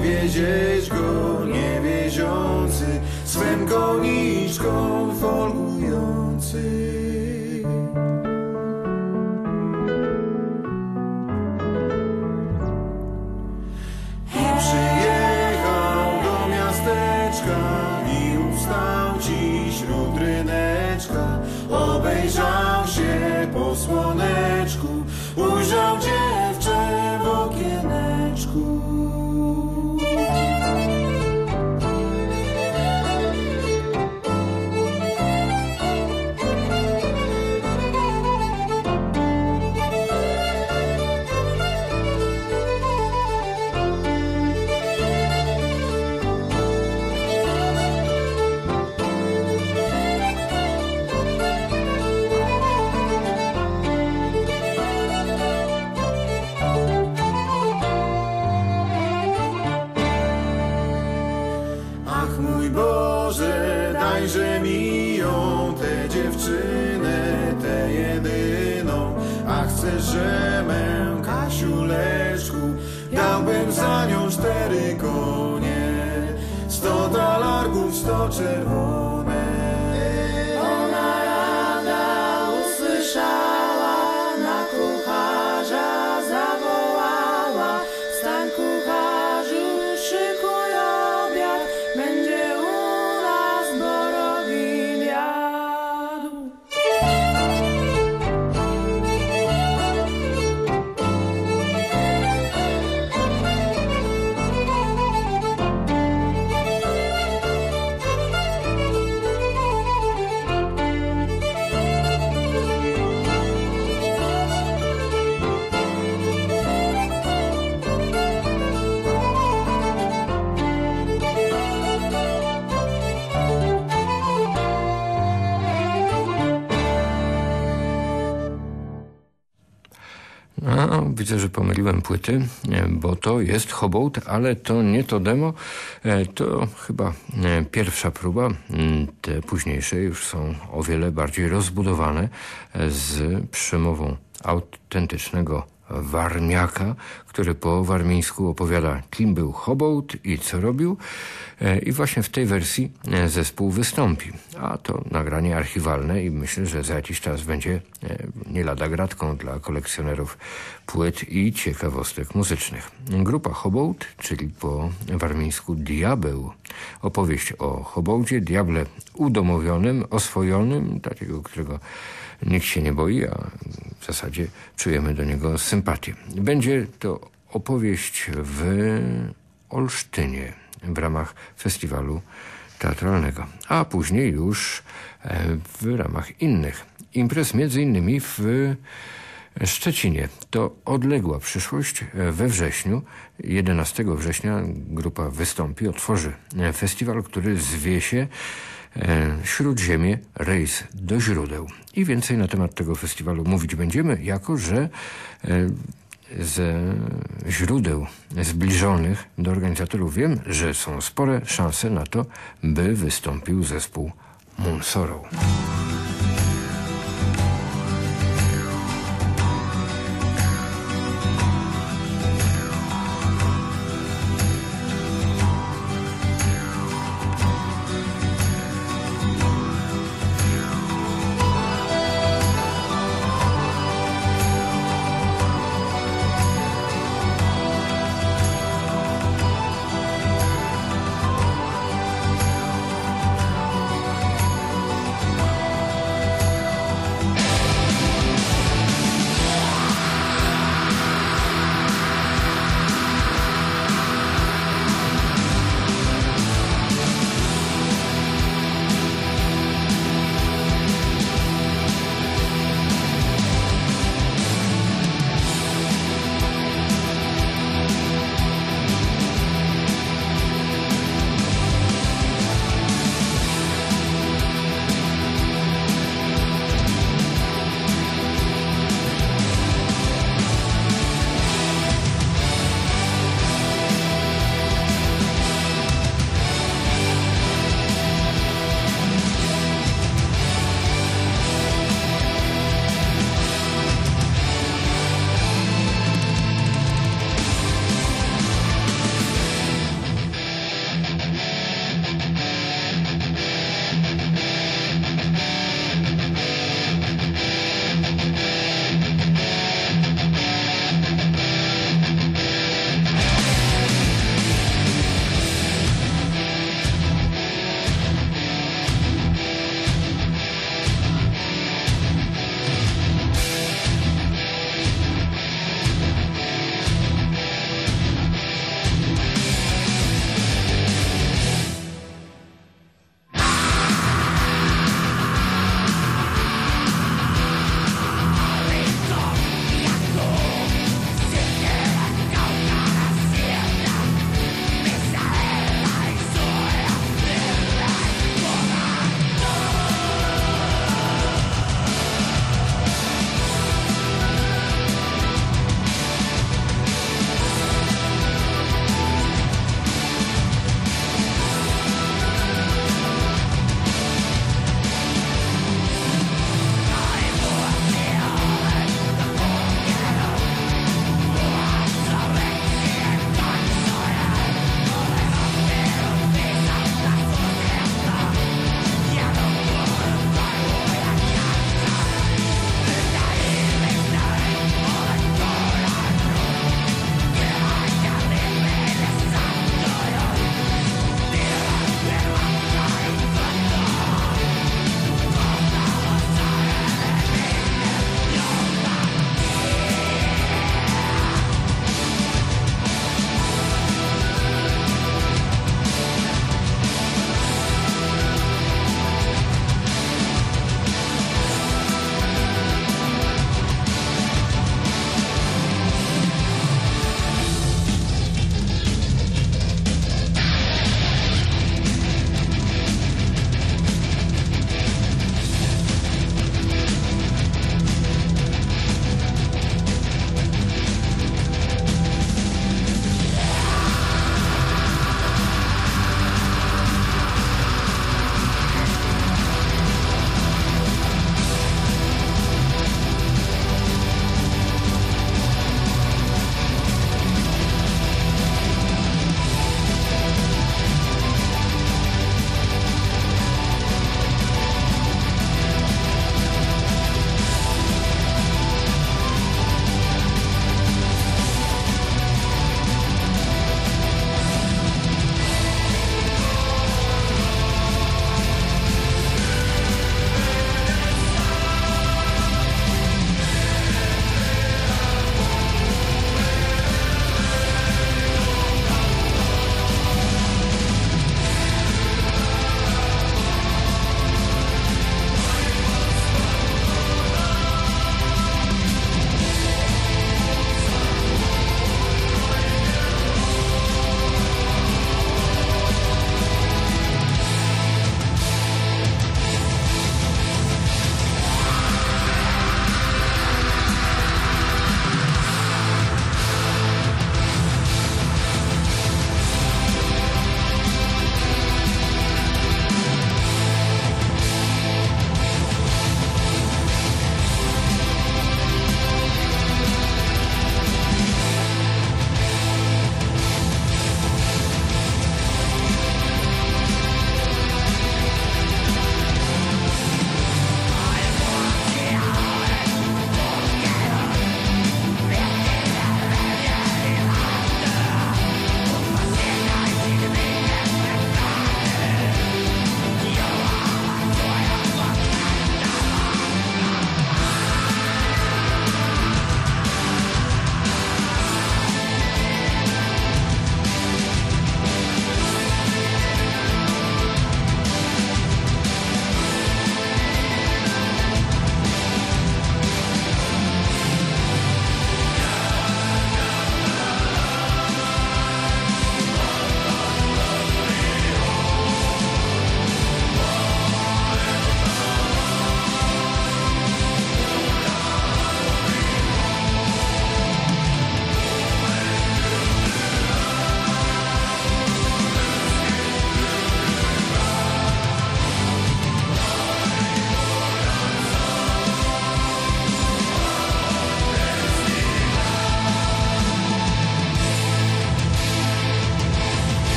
i wiezieć go niewieziący swym koniczką folgujący. Obejrzał się po słoneczku, ujrzał A chcę, żemę Kasiu Leszku, dałbym za nią cztery konie, sto talarków, sto czerwone. Widzę, że pomyliłem płyty, e, bo to jest Hobout, ale to nie to demo. E, To chyba e, pierwsza próba. Mm, Te późniejsze już są o wiele bardziej rozbudowane z przemową autentycznego warmiaka, który po warmińsku opowiada, kim był Hobout i co robił. E, I właśnie w tej wersji e, zespół wystąpi. A to nagranie archiwalne i myślę, że za jakiś czas będzie e, nie lada gratką dla kolekcjonerów płyt i ciekawostek muzycznych. Grupa Hobout, czyli po warmińsku Diabeł. Opowieść o Hoboucie, diable udomowionym, oswojonym, takiego, którego nikt się nie boi, a w zasadzie czujemy do niego sympatię. Będzie to opowieść w Olsztynie w ramach festiwalu teatralnego, a później już e, w ramach innych imprez, między innymi w Szczecinie. To odległa przyszłość. We wrześniu, 11 września grupa wystąpi, otworzy festiwal, który zwie się e, Śródziemie Rejs do źródeł. I więcej na temat tego festiwalu mówić będziemy, jako że e, ze źródeł zbliżonych do organizatorów wiem, że są spore szanse na to, by wystąpił zespół Moon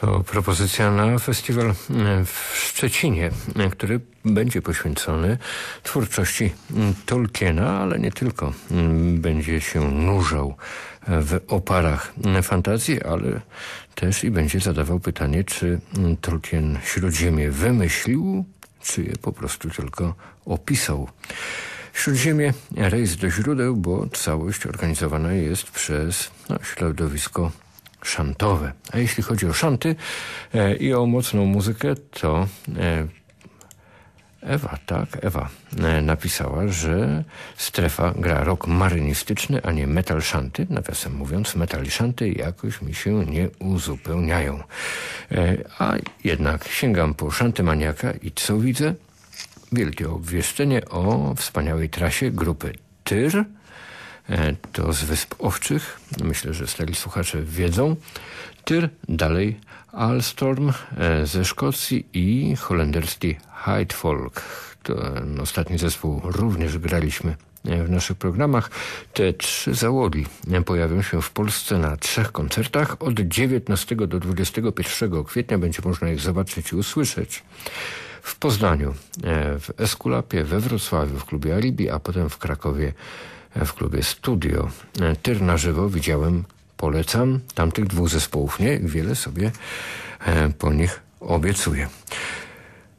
To propozycja na festiwal w Szczecinie, który będzie poświęcony twórczości Tolkiena, ale nie tylko. Będzie się nurzał w oparach fantazji, ale też i będzie zadawał pytanie, czy Tolkien Śródziemie wymyślił, czy je po prostu tylko opisał. Śródziemie rejs do źródeł, bo całość organizowana jest przez no, środowisko szantowe. A jeśli chodzi o szanty e, i o mocną muzykę, to e, Ewa, tak, Ewa e, napisała, że strefa gra rok marynistyczny, a nie metal szanty. Nawiasem mówiąc, metal i szanty jakoś mi się nie uzupełniają. A jednak sięgam po szanty maniaka i co widzę? Wielkie obwieszczenie o wspaniałej trasie grupy Tyr, to z Wysp Owczych. Myślę, że stali słuchacze wiedzą. Tyr, dalej Alstorm e, ze Szkocji i holenderski Hyde Folk. Ten ostatni zespół również graliśmy e, w naszych programach. Te trzy załogi pojawią się w Polsce na trzech koncertach. Od 19 do 21 kwietnia będzie można ich zobaczyć i usłyszeć w Poznaniu, e, w Eskulapie, we Wrocławiu, w klubie Alibi, a potem w Krakowie w klubie Studio. Tyr na żywo widziałem polecam tamtych dwóch zespołów. Nie wiele sobie e, po nich obiecuję.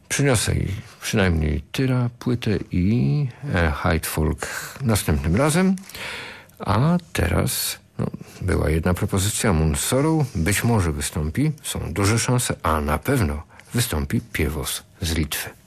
Przyniosę przynajmniej Tyra, płytę i e, Hyde Folk następnym razem. A teraz no, była jedna propozycja Moon Sorrow. Być może wystąpi, są duże szanse, a na pewno wystąpi Piewos z Litwy.